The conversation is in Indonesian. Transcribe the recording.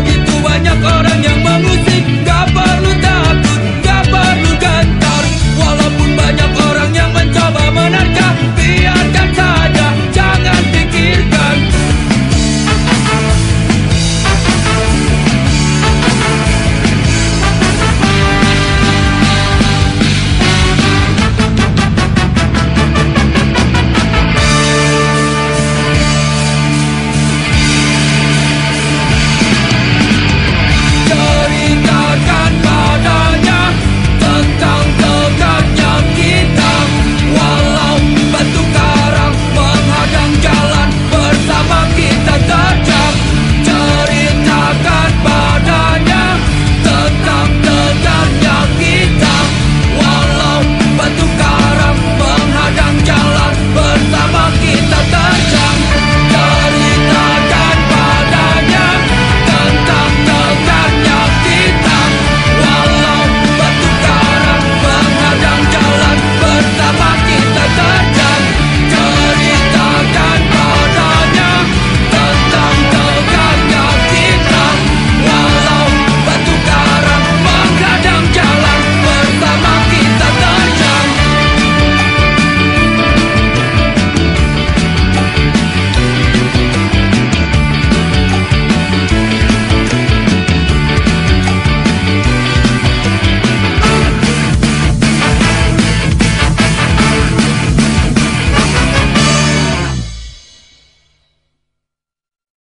begitu banyak orang yang mengu